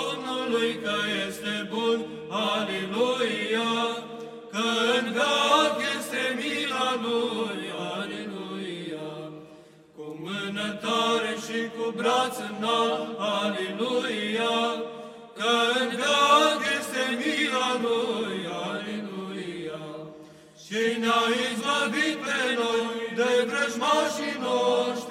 Domnului că este bun, Aliluia, că în veac este mila Lui, Aliluia. Cu mână tare și cu braț înalt, Aliluia, că în veac este mila Lui, Aliluia. Și ne-a izbăvit pe noi de vrăjmașii noștri,